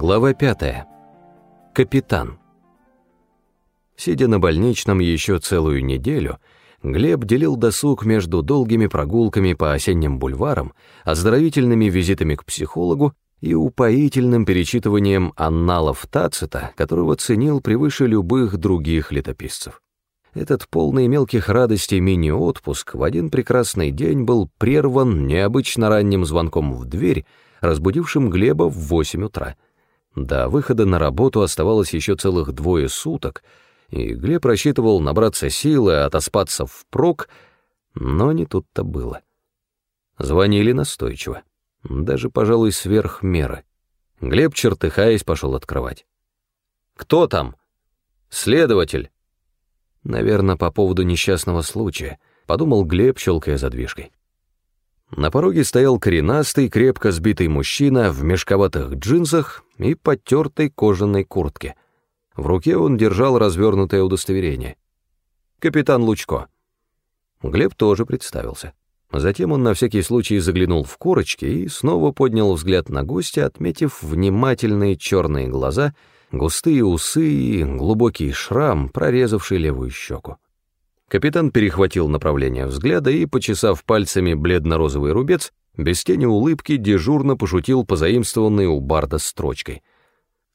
Глава пятая. Капитан. Сидя на больничном еще целую неделю, Глеб делил досуг между долгими прогулками по осенним бульварам, оздоровительными визитами к психологу и упоительным перечитыванием анналов Тацита, которого ценил превыше любых других летописцев. Этот полный мелких радостей мини-отпуск в один прекрасный день был прерван необычно ранним звонком в дверь, разбудившим Глеба в восемь утра. До выхода на работу оставалось еще целых двое суток, и Глеб рассчитывал набраться силы, отоспаться впрок, но не тут-то было. Звонили настойчиво, даже, пожалуй, сверх меры. Глеб, чертыхаясь, пошел открывать. «Кто там?» «Следователь». Наверное, по поводу несчастного случая, подумал Глеб, щелкая задвижкой. На пороге стоял коренастый, крепко сбитый мужчина в мешковатых джинсах и потертой кожаной куртке. В руке он держал развернутое удостоверение. «Капитан Лучко». Глеб тоже представился. Затем он на всякий случай заглянул в корочки и снова поднял взгляд на гостя, отметив внимательные черные глаза, густые усы и глубокий шрам, прорезавший левую щеку. Капитан перехватил направление взгляда и, почесав пальцами бледно-розовый рубец, без тени улыбки дежурно пошутил позаимствованной у Барда строчкой.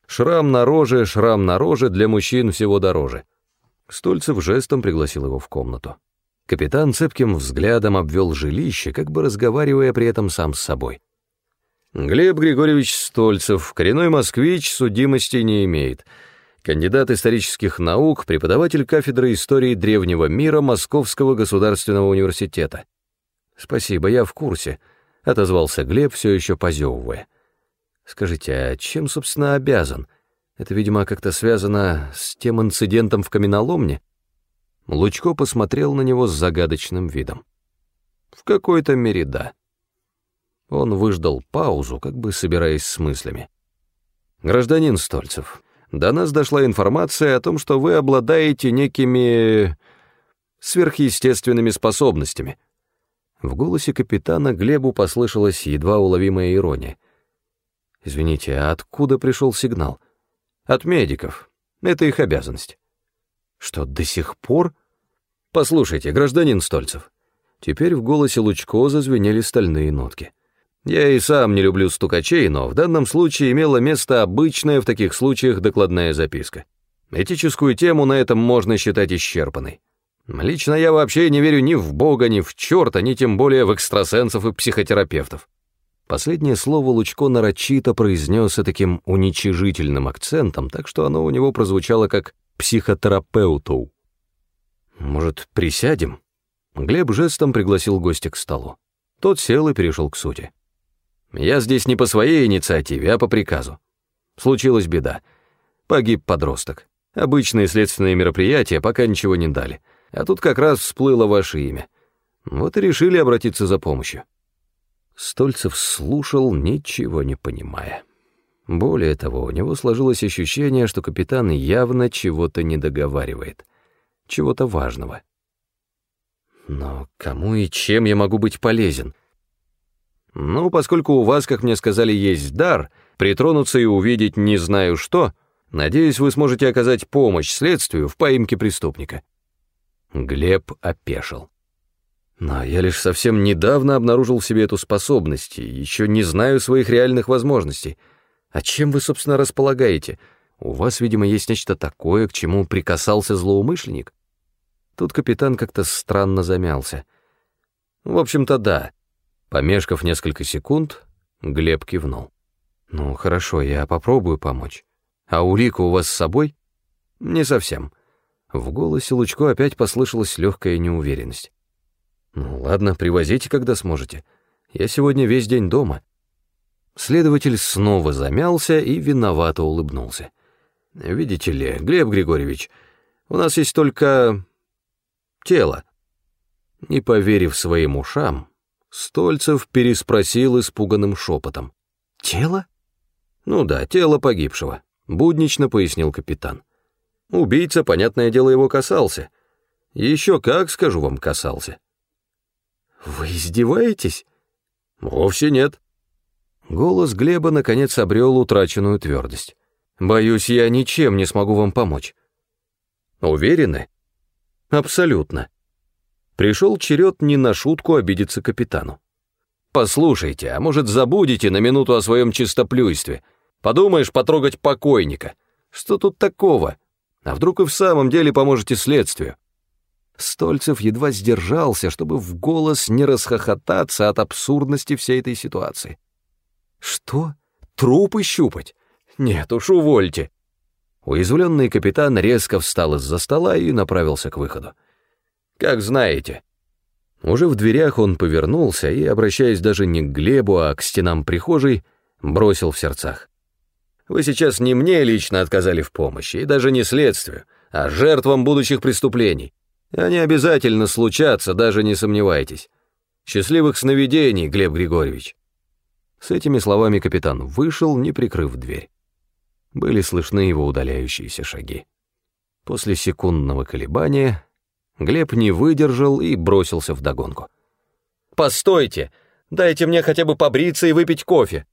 «Шрам на роже, шрам на роже для мужчин всего дороже». Стольцев жестом пригласил его в комнату. Капитан цепким взглядом обвел жилище, как бы разговаривая при этом сам с собой. «Глеб Григорьевич Стольцев, коренной москвич, судимости не имеет» кандидат исторических наук, преподаватель кафедры истории древнего мира Московского государственного университета. «Спасибо, я в курсе», — отозвался Глеб, все еще позевывая. «Скажите, а чем, собственно, обязан? Это, видимо, как-то связано с тем инцидентом в каменоломне?» Лучко посмотрел на него с загадочным видом. «В какой-то мере да». Он выждал паузу, как бы собираясь с мыслями. «Гражданин Стольцев, до нас дошла информация о том, что вы обладаете некими сверхъестественными способностями. В голосе капитана Глебу послышалась едва уловимая ирония. «Извините, а откуда пришел сигнал?» «От медиков. Это их обязанность». «Что, до сих пор?» «Послушайте, гражданин Стольцев». Теперь в голосе Лучко зазвенели стальные нотки. Я и сам не люблю стукачей, но в данном случае имела место обычная в таких случаях докладная записка. Этическую тему на этом можно считать исчерпанной. Лично я вообще не верю ни в Бога, ни в черта, ни тем более в экстрасенсов и психотерапевтов. Последнее слово Лучко нарочито произнес таким уничижительным акцентом, так что оно у него прозвучало как «психотерапеуту». «Может, присядем?» Глеб жестом пригласил гостя к столу. Тот сел и перешел к сути. Я здесь не по своей инициативе, а по приказу. Случилась беда. Погиб подросток. Обычные следственные мероприятия пока ничего не дали. А тут как раз всплыло ваше имя. Вот и решили обратиться за помощью. Стольцев слушал, ничего не понимая. Более того, у него сложилось ощущение, что капитан явно чего-то не договаривает, чего-то важного. Но кому и чем я могу быть полезен? Ну, поскольку у вас, как мне сказали, есть дар, притронуться и увидеть не знаю что, надеюсь, вы сможете оказать помощь следствию в поимке преступника». Глеб опешил. «Но я лишь совсем недавно обнаружил в себе эту способность и еще не знаю своих реальных возможностей. А чем вы, собственно, располагаете? У вас, видимо, есть нечто такое, к чему прикасался злоумышленник?» Тут капитан как-то странно замялся. «В общем-то, да. Помешков несколько секунд, Глеб кивнул. «Ну, хорошо, я попробую помочь. А улика у вас с собой?» «Не совсем». В голосе Лучко опять послышалась легкая неуверенность. «Ну ладно, привозите, когда сможете. Я сегодня весь день дома». Следователь снова замялся и виновато улыбнулся. «Видите ли, Глеб Григорьевич, у нас есть только... тело». Не поверив своим ушам, Стольцев переспросил испуганным шепотом. «Тело?» «Ну да, тело погибшего», — буднично пояснил капитан. «Убийца, понятное дело, его касался. Еще как, скажу вам, касался». «Вы издеваетесь?» «Вовсе нет». Голос Глеба наконец обрел утраченную твердость. «Боюсь, я ничем не смогу вам помочь». «Уверены?» «Абсолютно». Пришел черед не на шутку обидеться капитану. «Послушайте, а может, забудете на минуту о своем чистоплюйстве? Подумаешь, потрогать покойника. Что тут такого? А вдруг и в самом деле поможете следствию?» Стольцев едва сдержался, чтобы в голос не расхохотаться от абсурдности всей этой ситуации. «Что? Трупы щупать? Нет уж, увольте!» Уязвленный капитан резко встал из-за стола и направился к выходу. «Как знаете». Уже в дверях он повернулся и, обращаясь даже не к Глебу, а к стенам прихожей, бросил в сердцах. «Вы сейчас не мне лично отказали в помощи, и даже не следствию, а жертвам будущих преступлений. Они обязательно случатся, даже не сомневайтесь. Счастливых сновидений, Глеб Григорьевич». С этими словами капитан вышел, не прикрыв дверь. Были слышны его удаляющиеся шаги. После секундного колебания Глеб не выдержал и бросился вдогонку. «Постойте! Дайте мне хотя бы побриться и выпить кофе!»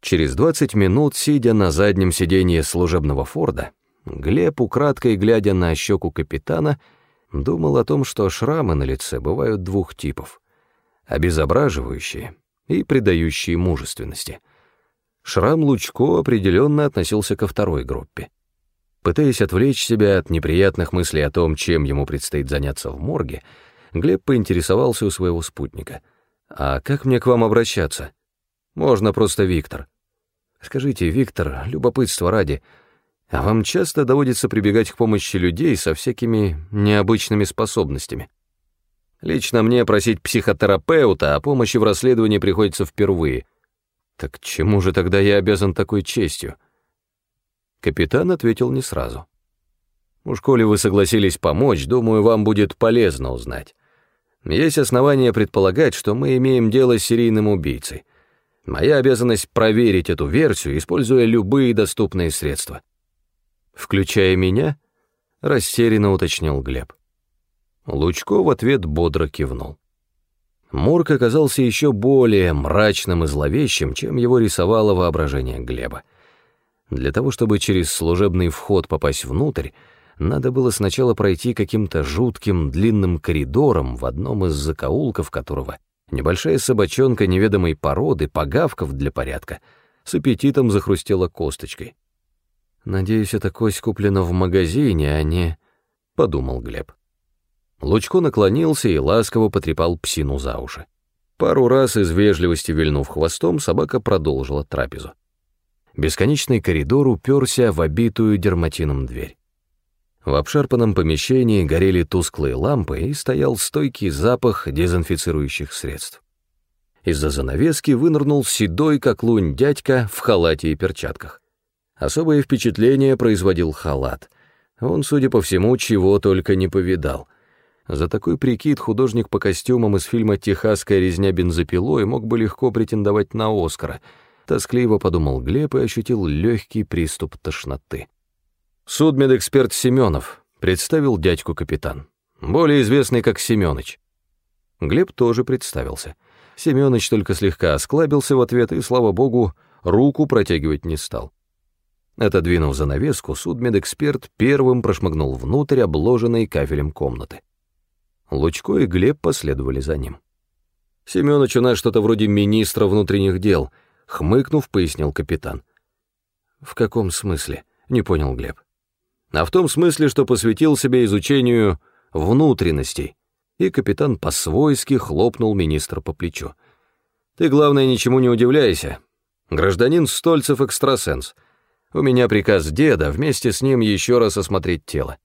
Через двадцать минут, сидя на заднем сиденье служебного Форда, Глеб, украдкой глядя на щеку капитана, думал о том, что шрамы на лице бывают двух типов — обезображивающие и придающие мужественности. Шрам Лучко определенно относился ко второй группе. Пытаясь отвлечь себя от неприятных мыслей о том, чем ему предстоит заняться в морге, Глеб поинтересовался у своего спутника. «А как мне к вам обращаться?» «Можно просто Виктор». «Скажите, Виктор, любопытство ради, а вам часто доводится прибегать к помощи людей со всякими необычными способностями?» Лично мне просить психотерапевта о помощи в расследовании приходится впервые. Так чему же тогда я обязан такой честью? Капитан ответил не сразу. Уж коли вы согласились помочь, думаю, вам будет полезно узнать. Есть основания предполагать, что мы имеем дело с серийным убийцей. Моя обязанность проверить эту версию, используя любые доступные средства. Включая меня, растерянно уточнил Глеб. Лучко в ответ бодро кивнул. Морг оказался еще более мрачным и зловещим, чем его рисовало воображение Глеба. Для того, чтобы через служебный вход попасть внутрь, надо было сначала пройти каким-то жутким длинным коридором, в одном из закоулков которого небольшая собачонка неведомой породы, погавков для порядка, с аппетитом захрустела косточкой. «Надеюсь, эта кость куплена в магазине, а не...» — подумал Глеб. Лучко наклонился и ласково потрепал псину за уши. Пару раз из вежливости вильнув хвостом, собака продолжила трапезу. Бесконечный коридор уперся в обитую дерматином дверь. В обшарпанном помещении горели тусклые лампы и стоял стойкий запах дезинфицирующих средств. Из-за занавески вынырнул седой, как лунь, дядька в халате и перчатках. Особое впечатление производил халат. Он, судя по всему, чего только не повидал — за такой прикид художник по костюмам из фильма «Техасская резня бензопилой» мог бы легко претендовать на Оскара. Тоскливо подумал Глеб и ощутил легкий приступ тошноты. «Судмедэксперт Семенов», — представил дядьку капитан. «Более известный как Семёныч». Глеб тоже представился. Семёныч только слегка осклабился в ответ и, слава богу, руку протягивать не стал. Отодвинув занавеску, судмедэксперт первым прошмыгнул внутрь обложенной кафелем комнаты. Лучко и Глеб последовали за ним. «Семёныч у нас что-то вроде министра внутренних дел», — хмыкнув, пояснил капитан. «В каком смысле?» — не понял Глеб. «А в том смысле, что посвятил себя изучению внутренностей». И капитан по-свойски хлопнул министра по плечу. «Ты, главное, ничему не удивляйся. Гражданин Стольцев экстрасенс. У меня приказ деда вместе с ним еще раз осмотреть тело.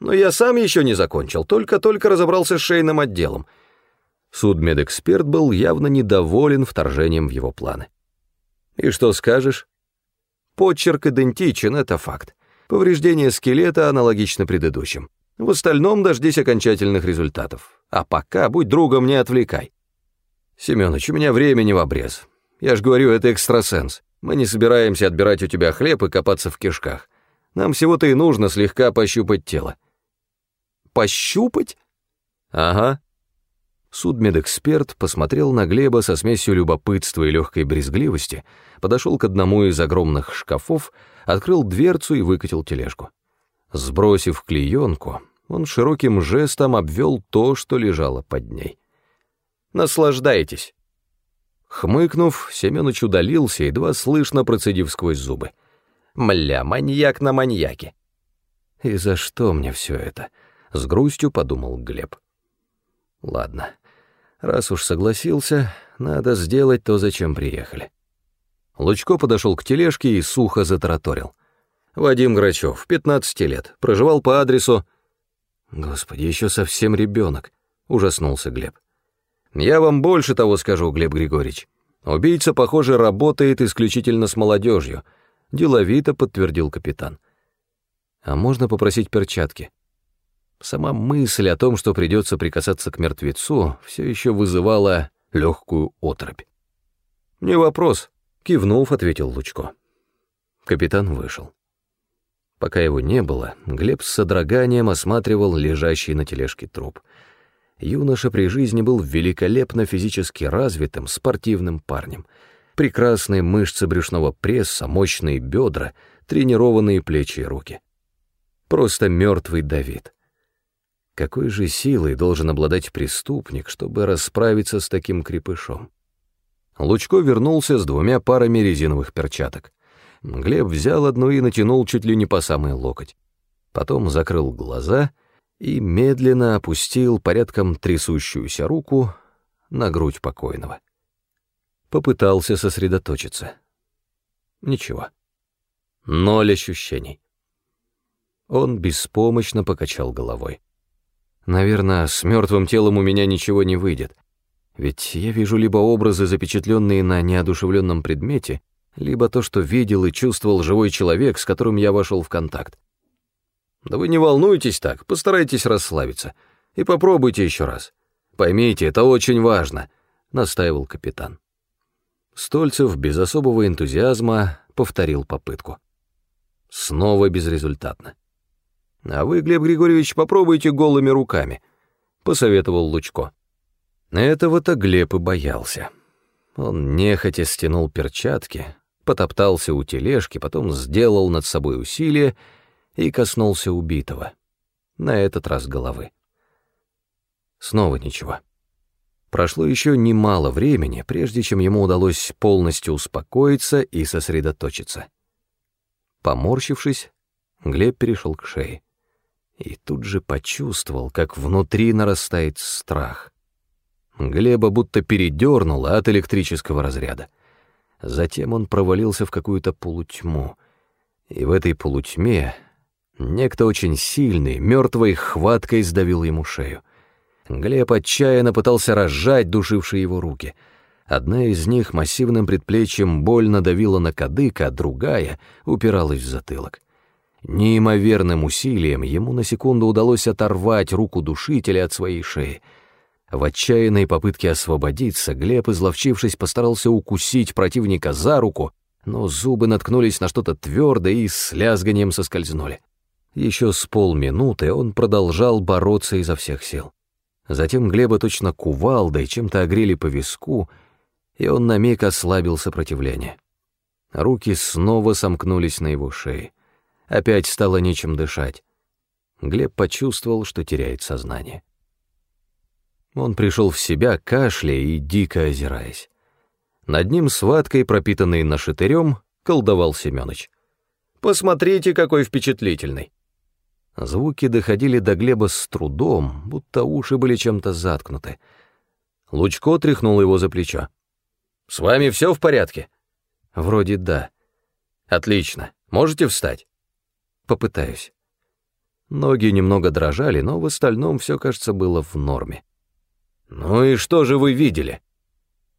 Но я сам еще не закончил, только-только разобрался с шейным отделом. Судмедэксперт был явно недоволен вторжением в его планы. И что скажешь? Почерк идентичен, это факт. Повреждение скелета аналогично предыдущим. В остальном дождись окончательных результатов. А пока будь другом, не отвлекай. Семёныч, у меня времени в обрез. Я ж говорю, это экстрасенс. Мы не собираемся отбирать у тебя хлеб и копаться в кишках. Нам всего-то и нужно слегка пощупать тело. Пощупать? Ага. Судмедэксперт посмотрел на Глеба со смесью любопытства и легкой брезгливости, подошел к одному из огромных шкафов, открыл дверцу и выкатил тележку. Сбросив клеенку, он широким жестом обвел то, что лежало под ней. «Наслаждайтесь!» Хмыкнув, Семёныч удалился, едва слышно процедив сквозь зубы. «Мля, маньяк на маньяке!» «И за что мне все это?» — с грустью подумал Глеб. «Ладно, Раз уж согласился, надо сделать то, зачем приехали. Лучко подошел к тележке и сухо затараторил. Вадим Грачев, 15 лет, проживал по адресу... Господи, еще совсем ребенок, ужаснулся Глеб. Я вам больше того скажу, Глеб Григорьевич. Убийца, похоже, работает исключительно с молодежью, деловито подтвердил капитан. А можно попросить перчатки? Сама мысль о том, что придется прикасаться к мертвецу, все еще вызывала легкую отрыбь. «Не вопрос», — кивнув, ответил Лучко. Капитан вышел. Пока его не было, Глеб с содроганием осматривал лежащий на тележке труп. Юноша при жизни был великолепно физически развитым, спортивным парнем. Прекрасные мышцы брюшного пресса, мощные бедра, тренированные плечи и руки. Просто мертвый Давид. Какой же силой должен обладать преступник, чтобы расправиться с таким крепышом? Лучко вернулся с двумя парами резиновых перчаток. Глеб взял одну и натянул чуть ли не по самый локоть. Потом закрыл глаза и медленно опустил порядком трясущуюся руку на грудь покойного. Попытался сосредоточиться. Ничего. Ноль ощущений. Он беспомощно покачал головой. Наверное, с мертвым телом у меня ничего не выйдет. Ведь я вижу либо образы, запечатленные на неодушевленном предмете, либо то, что видел и чувствовал живой человек, с которым я вошел в контакт. Да вы не волнуйтесь так, постарайтесь расслабиться. И попробуйте еще раз. Поймите, это очень важно, — настаивал капитан. Стольцев без особого энтузиазма повторил попытку. Снова безрезультатно. «А вы, Глеб Григорьевич, попробуйте голыми руками», — посоветовал Лучко. Этого-то Глеб и боялся. Он нехотя стянул перчатки, потоптался у тележки, потом сделал над собой усилие и коснулся убитого. На этот раз головы. Снова ничего. Прошло еще немало времени, прежде чем ему удалось полностью успокоиться и сосредоточиться. Поморщившись, Глеб перешел к шее и тут же почувствовал, как внутри нарастает страх. Глеба будто передернуло от электрического разряда. Затем он провалился в какую-то полутьму, и в этой полутьме некто очень сильный, мертвой хваткой сдавил ему шею. Глеб отчаянно пытался разжать душившие его руки. Одна из них массивным предплечьем больно давила на кадык, а другая упиралась в затылок. Неимоверным усилием ему на секунду удалось оторвать руку душителя от своей шеи. В отчаянной попытке освободиться Глеб, изловчившись, постарался укусить противника за руку, но зубы наткнулись на что-то твердое и с лязганием соскользнули. Еще с полминуты он продолжал бороться изо всех сил. Затем Глеба точно кувалдой чем-то огрели по виску, и он на миг ослабил сопротивление. Руки снова сомкнулись на его шее. Опять стало нечем дышать. Глеб почувствовал, что теряет сознание. Он пришел в себя, кашляя и дико озираясь. Над ним с ваткой, пропитанной нашатырем, колдовал Семёныч. «Посмотрите, какой впечатлительный!» Звуки доходили до Глеба с трудом, будто уши были чем-то заткнуты. Лучко тряхнул его за плечо. «С вами все в порядке?» «Вроде да». «Отлично. Можете встать?» Попытаюсь. Ноги немного дрожали, но в остальном все, кажется, было в норме. «Ну и что же вы видели?»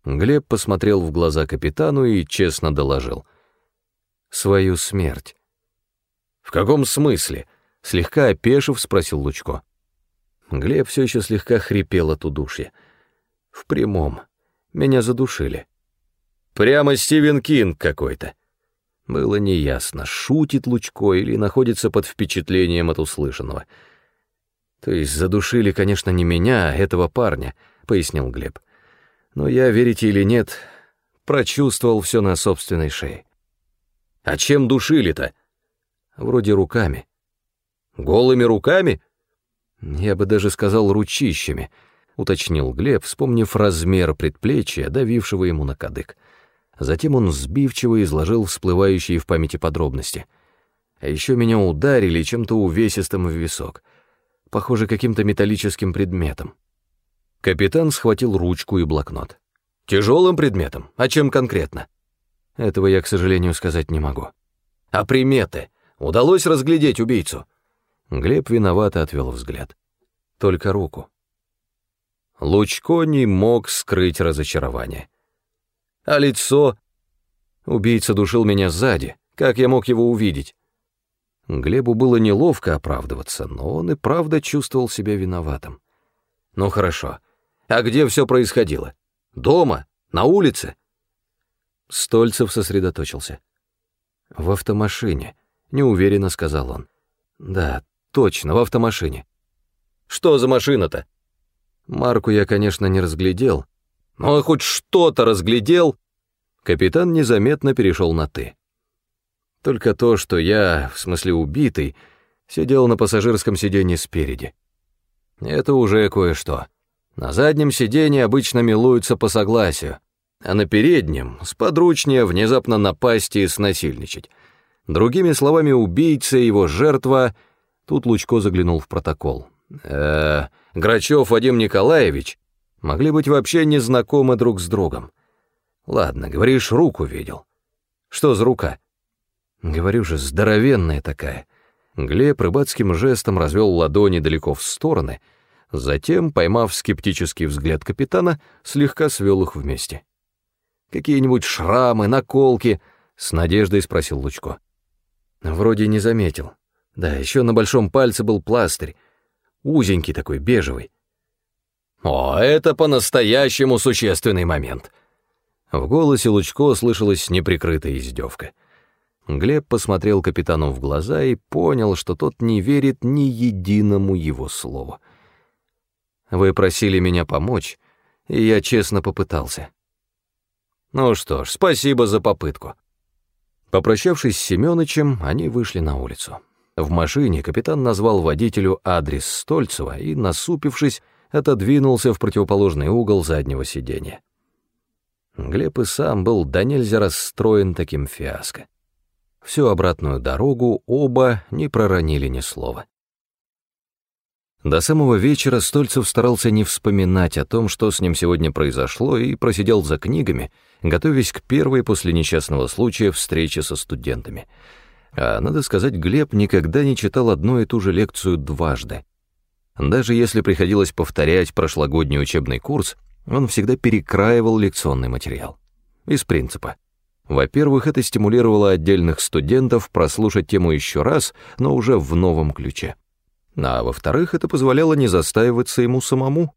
Глеб посмотрел в глаза капитану и честно доложил. «Свою смерть». «В каком смысле?» — слегка опешив, спросил Лучко. Глеб все еще слегка хрипел от удушья. «В прямом. Меня задушили». «Прямо Стивен Кинг какой-то», было неясно, шутит Лучко или находится под впечатлением от услышанного. То есть задушили, конечно, не меня, а этого парня, пояснил Глеб. «Но я, верите или нет, прочувствовал все на собственной шее». «А чем душили-то?» «Вроде руками». «Голыми руками?» «Я бы даже сказал ручищами», — уточнил Глеб, вспомнив размер предплечья, давившего ему на кадык. Затем он сбивчиво изложил всплывающие в памяти подробности. А еще меня ударили чем-то увесистым в висок, похоже, каким-то металлическим предметом. Капитан схватил ручку и блокнот. «Тяжелым предметом? А чем конкретно?» «Этого я, к сожалению, сказать не могу». «А приметы? Удалось разглядеть убийцу?» Глеб виновато отвел взгляд. Только руку. Лучко не мог скрыть разочарование. А лицо... Убийца душил меня сзади. Как я мог его увидеть? Глебу было неловко оправдываться, но он и правда чувствовал себя виноватым. Ну хорошо. А где все происходило? Дома? На улице? Стольцев сосредоточился. В автомашине, неуверенно сказал он. Да, точно, в автомашине. Что за машина-то? Марку я, конечно, не разглядел, но хоть что-то разглядел. Капитан незаметно перешел на «ты». Только то, что я, в смысле убитый, сидел на пассажирском сиденье спереди. Это уже кое-что. На заднем сиденье обычно милуются по согласию, а на переднем сподручнее внезапно напасть и снасильничать. Другими словами, убийца и его жертва... Тут Лучко заглянул в протокол. Э, -э Грачев Вадим Николаевич могли быть вообще не знакомы друг с другом. Ладно, говоришь, руку видел. Что за рука? Говорю же, здоровенная такая. Глеб рыбацким жестом развел ладони далеко в стороны, затем, поймав скептический взгляд капитана, слегка свел их вместе. «Какие-нибудь шрамы, наколки?» — с надеждой спросил Лучко. Вроде не заметил. Да, еще на большом пальце был пластырь, узенький такой, бежевый. «О, это по-настоящему существенный момент!» В голосе Лучко слышалась неприкрытая издевка. Глеб посмотрел капитану в глаза и понял, что тот не верит ни единому его слову. «Вы просили меня помочь, и я честно попытался». «Ну что ж, спасибо за попытку». Попрощавшись с Семёнычем, они вышли на улицу. В машине капитан назвал водителю адрес Стольцева и, насупившись, отодвинулся в противоположный угол заднего сиденья. Глеб и сам был до нельзя расстроен таким фиаско. Всю обратную дорогу оба не проронили ни слова. До самого вечера Стольцев старался не вспоминать о том, что с ним сегодня произошло, и просидел за книгами, готовясь к первой после несчастного случая встрече со студентами — а, надо сказать, Глеб никогда не читал одну и ту же лекцию дважды. Даже если приходилось повторять прошлогодний учебный курс, он всегда перекраивал лекционный материал. Из принципа. Во-первых, это стимулировало отдельных студентов прослушать тему еще раз, но уже в новом ключе. А во-вторых, это позволяло не застаиваться ему самому.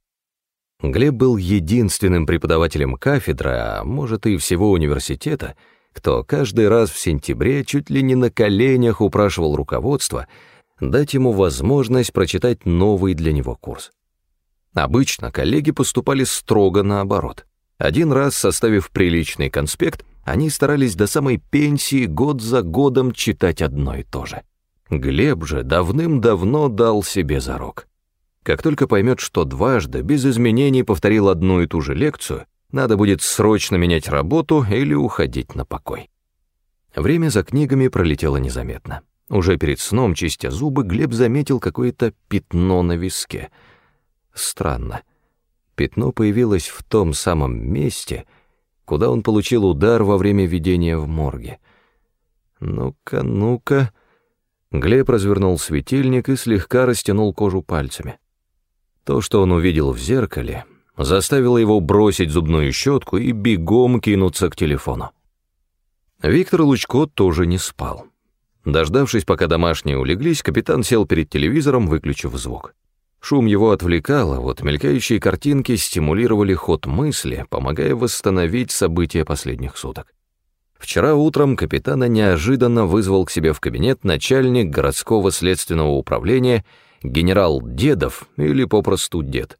Глеб был единственным преподавателем кафедры, а может и всего университета, кто каждый раз в сентябре чуть ли не на коленях упрашивал руководство дать ему возможность прочитать новый для него курс. Обычно коллеги поступали строго наоборот. Один раз, составив приличный конспект, они старались до самой пенсии год за годом читать одно и то же. Глеб же давным-давно дал себе зарок. Как только поймет, что дважды без изменений повторил одну и ту же лекцию, надо будет срочно менять работу или уходить на покой. Время за книгами пролетело незаметно. Уже перед сном, чистя зубы, Глеб заметил какое-то пятно на виске. Странно. Пятно появилось в том самом месте, куда он получил удар во время видения в морге. «Ну-ка, ну-ка...» Глеб развернул светильник и слегка растянул кожу пальцами. То, что он увидел в зеркале, заставило его бросить зубную щетку и бегом кинуться к телефону. Виктор Лучко тоже не спал. Дождавшись, пока домашние улеглись, капитан сел перед телевизором, выключив звук. Шум его отвлекал, а вот мелькающие картинки стимулировали ход мысли, помогая восстановить события последних суток. Вчера утром капитана неожиданно вызвал к себе в кабинет начальник городского следственного управления генерал Дедов или попросту Дед.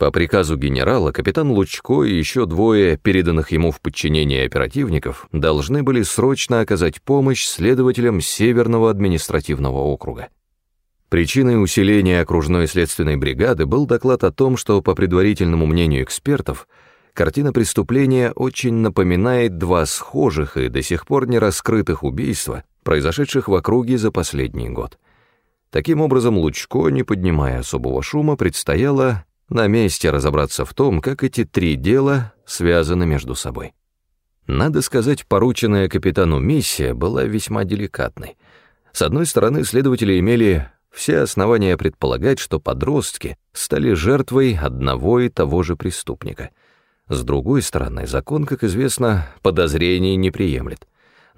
По приказу генерала капитан Лучко и еще двое, переданных ему в подчинение оперативников, должны были срочно оказать помощь следователям Северного административного округа. Причиной усиления окружной следственной бригады был доклад о том, что, по предварительному мнению экспертов, картина преступления очень напоминает два схожих и до сих пор не раскрытых убийства, произошедших в округе за последний год. Таким образом, Лучко, не поднимая особого шума, предстояло на месте разобраться в том, как эти три дела связаны между собой. Надо сказать, порученная капитану миссия была весьма деликатной. С одной стороны, следователи имели все основания предполагать, что подростки стали жертвой одного и того же преступника. С другой стороны, закон, как известно, подозрений не приемлет.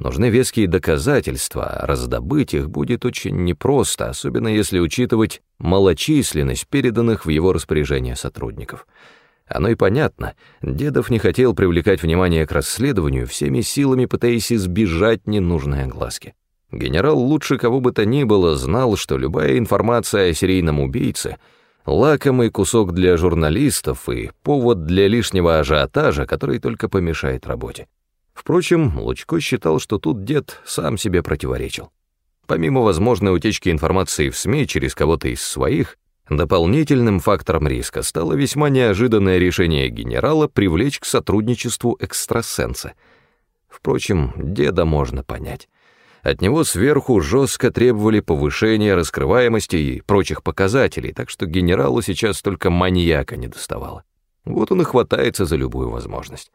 Нужны веские доказательства, раздобыть их будет очень непросто, особенно если учитывать малочисленность переданных в его распоряжение сотрудников. Оно и понятно, Дедов не хотел привлекать внимание к расследованию, всеми силами пытаясь избежать ненужной огласки. Генерал лучше кого бы то ни было знал, что любая информация о серийном убийце — лакомый кусок для журналистов и повод для лишнего ажиотажа, который только помешает работе. Впрочем, Лучко считал, что тут дед сам себе противоречил. Помимо возможной утечки информации в СМИ через кого-то из своих, дополнительным фактором риска стало весьма неожиданное решение генерала привлечь к сотрудничеству экстрасенса. Впрочем, деда можно понять. От него сверху жестко требовали повышения раскрываемости и прочих показателей, так что генералу сейчас только маньяка не доставало. Вот он и хватается за любую возможность.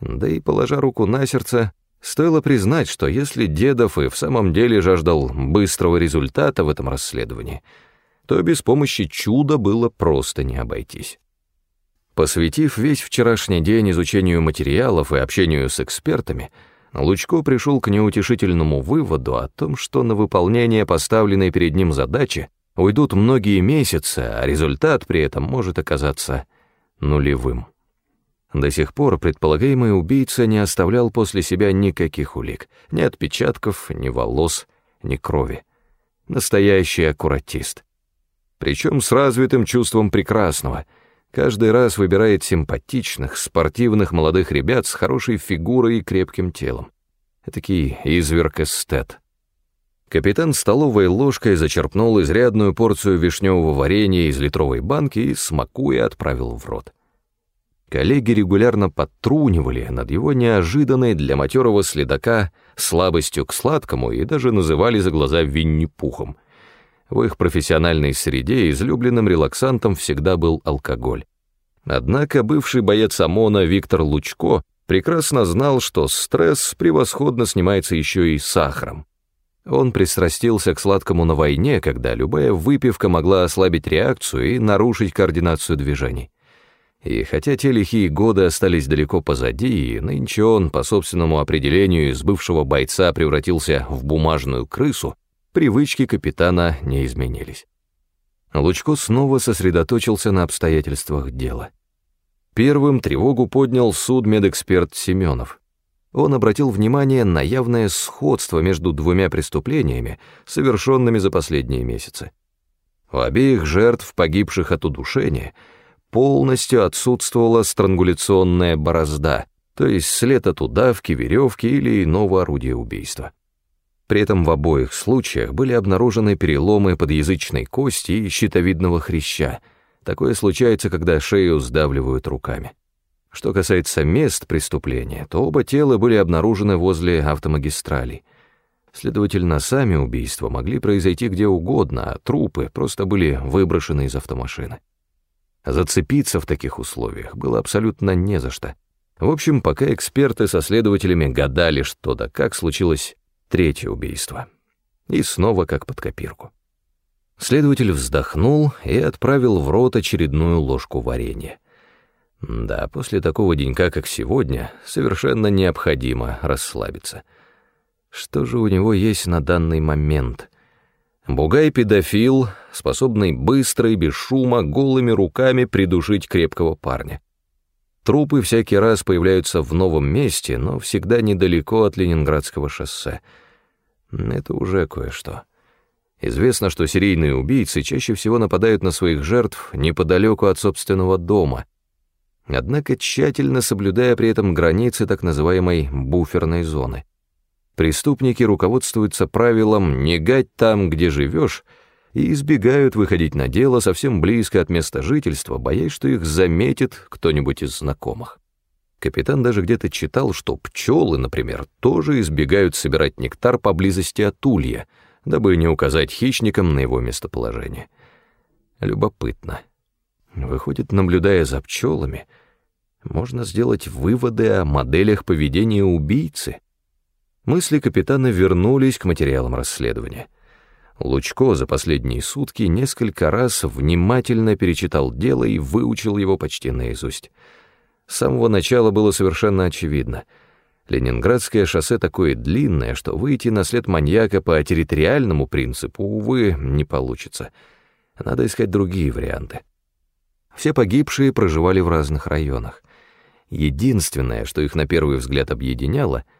Да и, положа руку на сердце, стоило признать, что если Дедов и в самом деле жаждал быстрого результата в этом расследовании, то без помощи чуда было просто не обойтись. Посвятив весь вчерашний день изучению материалов и общению с экспертами, Лучко пришел к неутешительному выводу о том, что на выполнение поставленной перед ним задачи уйдут многие месяцы, а результат при этом может оказаться нулевым. До сих пор предполагаемый убийца не оставлял после себя никаких улик, ни отпечатков, ни волос, ни крови. Настоящий аккуратист. Причем с развитым чувством прекрасного. Каждый раз выбирает симпатичных, спортивных молодых ребят с хорошей фигурой и крепким телом. Этакий изверг-эстет. Капитан столовой ложкой зачерпнул изрядную порцию вишневого варенья из литровой банки и, смакуя, отправил в рот. Коллеги регулярно подтрунивали над его неожиданной для матерого следака слабостью к сладкому и даже называли за глаза Винни-Пухом. В их профессиональной среде излюбленным релаксантом всегда был алкоголь. Однако бывший боец ОМОНа Виктор Лучко прекрасно знал, что стресс превосходно снимается еще и сахаром. Он пристрастился к сладкому на войне, когда любая выпивка могла ослабить реакцию и нарушить координацию движений. И хотя те лихие годы остались далеко позади, и нынче он, по собственному определению, из бывшего бойца превратился в бумажную крысу, привычки капитана не изменились. Лучко снова сосредоточился на обстоятельствах дела. Первым тревогу поднял судмедэксперт Семенов. Он обратил внимание на явное сходство между двумя преступлениями, совершенными за последние месяцы. У обеих жертв, погибших от удушения, полностью отсутствовала странгуляционная борозда, то есть след от удавки, веревки или иного орудия убийства. При этом в обоих случаях были обнаружены переломы подъязычной кости и щитовидного хряща. Такое случается, когда шею сдавливают руками. Что касается мест преступления, то оба тела были обнаружены возле автомагистралей. Следовательно, сами убийства могли произойти где угодно, а трупы просто были выброшены из автомашины. Зацепиться в таких условиях было абсолютно не за что. В общем, пока эксперты со следователями гадали, что да как случилось третье убийство. И снова как под копирку. Следователь вздохнул и отправил в рот очередную ложку варенья. Да, после такого денька, как сегодня, совершенно необходимо расслабиться. Что же у него есть на данный момент — Бугай-педофил, способный быстро и без шума голыми руками придушить крепкого парня. Трупы всякий раз появляются в новом месте, но всегда недалеко от Ленинградского шоссе. Это уже кое-что. Известно, что серийные убийцы чаще всего нападают на своих жертв неподалеку от собственного дома, однако тщательно соблюдая при этом границы так называемой буферной зоны. Преступники руководствуются правилом «не гать там, где живешь», и избегают выходить на дело совсем близко от места жительства, боясь, что их заметит кто-нибудь из знакомых. Капитан даже где-то читал, что пчелы, например, тоже избегают собирать нектар поблизости от улья, дабы не указать хищникам на его местоположение. Любопытно. Выходит, наблюдая за пчелами, можно сделать выводы о моделях поведения убийцы. Мысли капитана вернулись к материалам расследования. Лучко за последние сутки несколько раз внимательно перечитал дело и выучил его почти наизусть. С самого начала было совершенно очевидно. Ленинградское шоссе такое длинное, что выйти на след маньяка по территориальному принципу, увы, не получится. Надо искать другие варианты. Все погибшие проживали в разных районах. Единственное, что их на первый взгляд объединяло —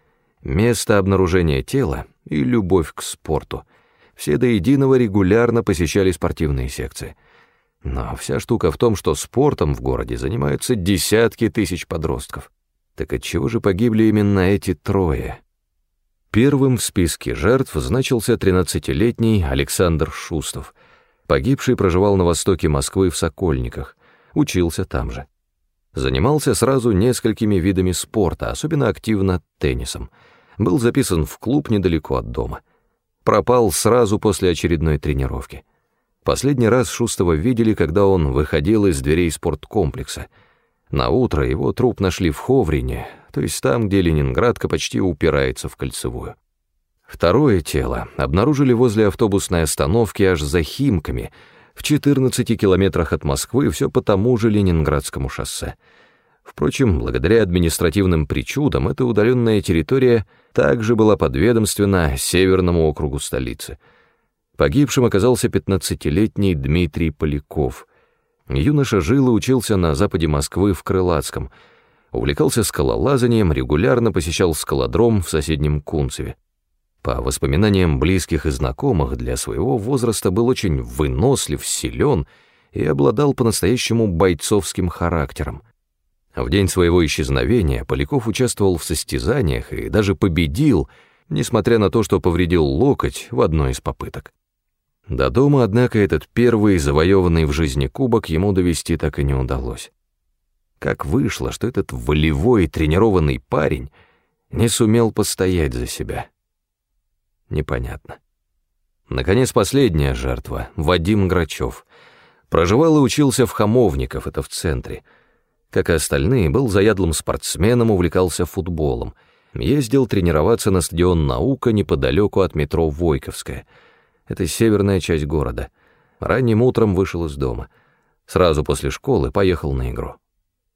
место обнаружения тела и любовь к спорту. Все до единого регулярно посещали спортивные секции — но вся штука в том, что спортом в городе занимаются десятки тысяч подростков. Так отчего же погибли именно эти трое? Первым в списке жертв значился 13-летний Александр Шустов. Погибший проживал на востоке Москвы в Сокольниках, учился там же. Занимался сразу несколькими видами спорта, особенно активно теннисом. Был записан в клуб недалеко от дома. Пропал сразу после очередной тренировки. Последний раз Шустова видели, когда он выходил из дверей спорткомплекса. На утро его труп нашли в Ховрине, то есть там, где Ленинградка почти упирается в кольцевую. Второе тело обнаружили возле автобусной остановки аж за Химками, в 14 километрах от Москвы, все по тому же Ленинградскому шоссе. Впрочем, благодаря административным причудам, эта удаленная территория также была подведомственна Северному округу столицы — Погибшим оказался 15-летний Дмитрий Поляков. Юноша жил и учился на западе Москвы в Крылатском. Увлекался скалолазанием, регулярно посещал скалодром в соседнем Кунцеве. По воспоминаниям близких и знакомых, для своего возраста был очень вынослив, силен и обладал по-настоящему бойцовским характером. В день своего исчезновения Поляков участвовал в состязаниях и даже победил, несмотря на то, что повредил локоть в одной из попыток. До дома, однако, этот первый завоеванный в жизни кубок ему довести так и не удалось. Как вышло, что этот волевой тренированный парень не сумел постоять за себя? Непонятно. Наконец, последняя жертва — Вадим Грачев. Проживал и учился в Хамовников, это в центре. Как и остальные, был заядлым спортсменом, увлекался футболом. Ездил тренироваться на стадион «Наука» неподалеку от метро «Войковская». Это северная часть города. Ранним утром вышел из дома. Сразу после школы поехал на игру.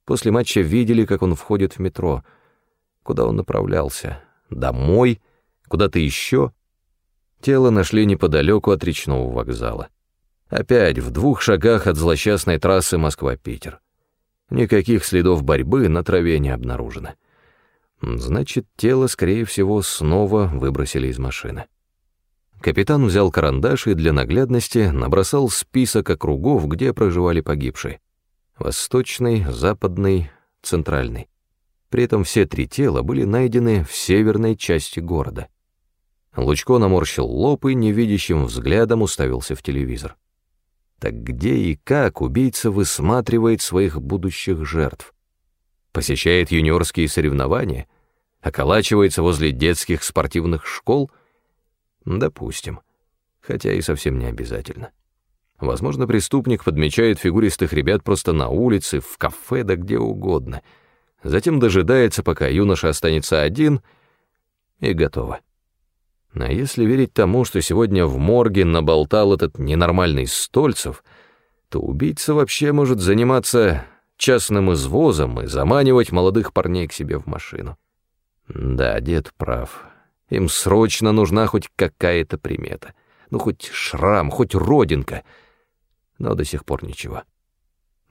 После матча видели, как он входит в метро. Куда он направлялся? Домой? Куда-то еще? Тело нашли неподалеку от речного вокзала. Опять в двух шагах от злосчастной трассы Москва-Питер. Никаких следов борьбы на траве не обнаружено. Значит, тело, скорее всего, снова выбросили из машины. Капитан взял карандаш и для наглядности набросал список округов, где проживали погибшие. Восточный, западный, центральный. При этом все три тела были найдены в северной части города. Лучко наморщил лоб и невидящим взглядом уставился в телевизор. Так где и как убийца высматривает своих будущих жертв? Посещает юниорские соревнования? Околачивается возле детских спортивных школ — Допустим. Хотя и совсем не обязательно. Возможно, преступник подмечает фигуристых ребят просто на улице, в кафе, да где угодно. Затем дожидается, пока юноша останется один, и готово. А если верить тому, что сегодня в морге наболтал этот ненормальный Стольцев, то убийца вообще может заниматься частным извозом и заманивать молодых парней к себе в машину. Да, дед прав. Им срочно нужна хоть какая-то примета. Ну, хоть шрам, хоть родинка. Но до сих пор ничего.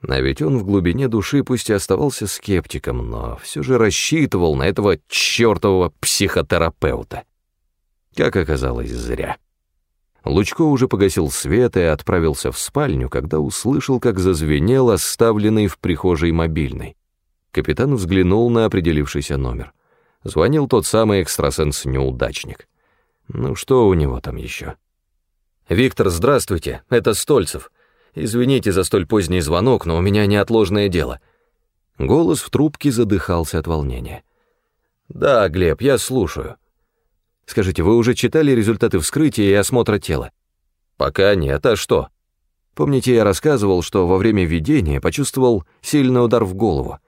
А ведь он в глубине души пусть и оставался скептиком, но все же рассчитывал на этого чертового психотерапевта. Как оказалось, зря. Лучко уже погасил свет и отправился в спальню, когда услышал, как зазвенел оставленный в прихожей мобильный. Капитан взглянул на определившийся номер. Звонил тот самый экстрасенс-неудачник. Ну что у него там еще? «Виктор, здравствуйте, это Стольцев. Извините за столь поздний звонок, но у меня неотложное дело». Голос в трубке задыхался от волнения. «Да, Глеб, я слушаю. Скажите, вы уже читали результаты вскрытия и осмотра тела?» «Пока нет, а что?» «Помните, я рассказывал, что во время видения почувствовал сильный удар в голову?»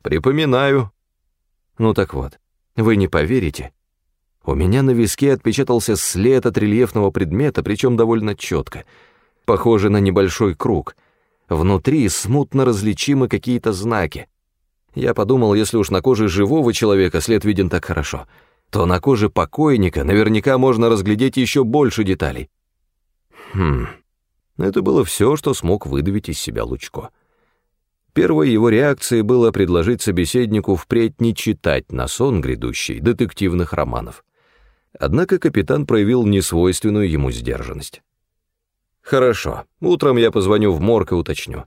«Припоминаю». «Ну так вот, вы не поверите. У меня на виске отпечатался след от рельефного предмета, причем довольно четко, похоже на небольшой круг. Внутри смутно различимы какие-то знаки. Я подумал, если уж на коже живого человека след виден так хорошо, то на коже покойника наверняка можно разглядеть еще больше деталей. Хм, это было все, что смог выдавить из себя Лучко. Первой его реакцией было предложить собеседнику впредь не читать на сон грядущий детективных романов. Однако капитан проявил несвойственную ему сдержанность. «Хорошо, утром я позвоню в морг и уточню.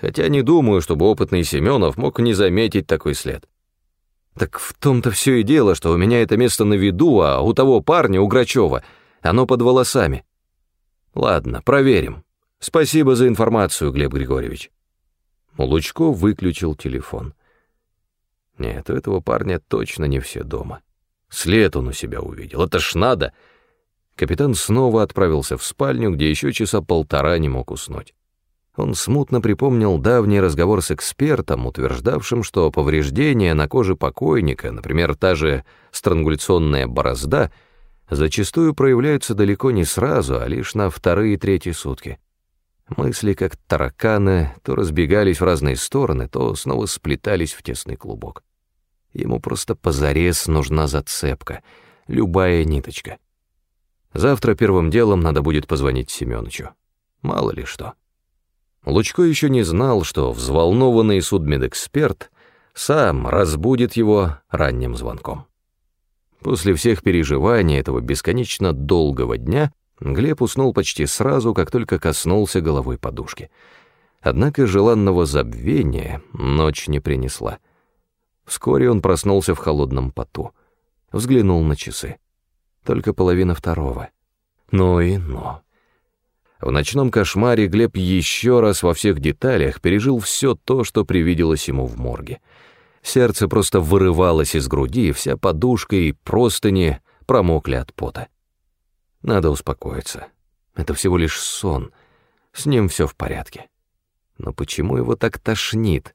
Хотя не думаю, чтобы опытный Семенов мог не заметить такой след. Так в том-то все и дело, что у меня это место на виду, а у того парня, у Грачева, оно под волосами. Ладно, проверим. Спасибо за информацию, Глеб Григорьевич». Лучко выключил телефон. Нет, у этого парня точно не все дома. След он у себя увидел. Это ж надо. Капитан снова отправился в спальню, где еще часа полтора не мог уснуть. Он смутно припомнил давний разговор с экспертом, утверждавшим, что повреждения на коже покойника, например, та же странгуляционная борозда, зачастую проявляются далеко не сразу, а лишь на вторые и третьи сутки. Мысли, как тараканы, то разбегались в разные стороны, то снова сплетались в тесный клубок. Ему просто позарез нужна зацепка, любая ниточка. Завтра первым делом надо будет позвонить Семёнычу. Мало ли что. Лучко еще не знал, что взволнованный судмедэксперт сам разбудит его ранним звонком. После всех переживаний этого бесконечно долгого дня Глеб уснул почти сразу, как только коснулся головой подушки. Однако желанного забвения ночь не принесла. Вскоре он проснулся в холодном поту. Взглянул на часы. Только половина второго. Ну и ну. В ночном кошмаре Глеб еще раз во всех деталях пережил все то, что привиделось ему в морге. Сердце просто вырывалось из груди, вся подушка и простыни промокли от пота. Надо успокоиться. Это всего лишь сон. С ним все в порядке. Но почему его так тошнит?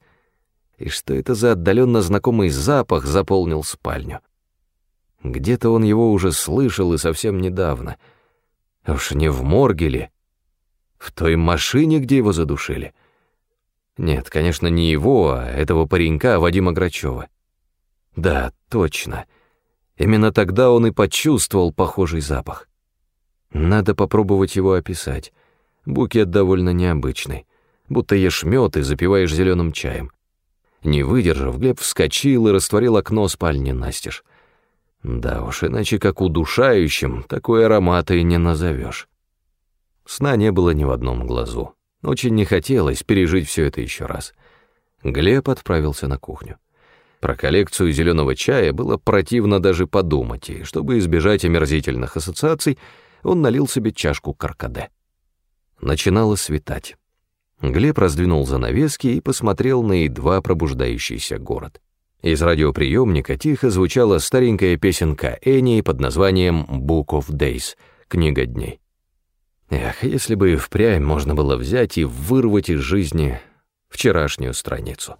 И что это за отдаленно знакомый запах заполнил спальню? Где-то он его уже слышал и совсем недавно. Уж не в морге ли? В той машине, где его задушили? Нет, конечно, не его, а этого паренька Вадима Грачева. Да, точно. Именно тогда он и почувствовал похожий запах. Надо попробовать его описать. Букет довольно необычный, будто ешь мед и запиваешь зеленым чаем. Не выдержав, Глеб вскочил и растворил окно спальни настежь. Да уж, иначе как удушающим такой аромат и не назовешь. Сна не было ни в одном глазу. Очень не хотелось пережить все это еще раз. Глеб отправился на кухню. Про коллекцию зеленого чая было противно даже подумать, и чтобы избежать омерзительных ассоциаций, он налил себе чашку каркаде. Начинало светать. Глеб раздвинул занавески и посмотрел на едва пробуждающийся город. Из радиоприемника тихо звучала старенькая песенка Энни под названием «Book of Days» — «Книга дней». Эх, если бы и впрямь можно было взять и вырвать из жизни вчерашнюю страницу.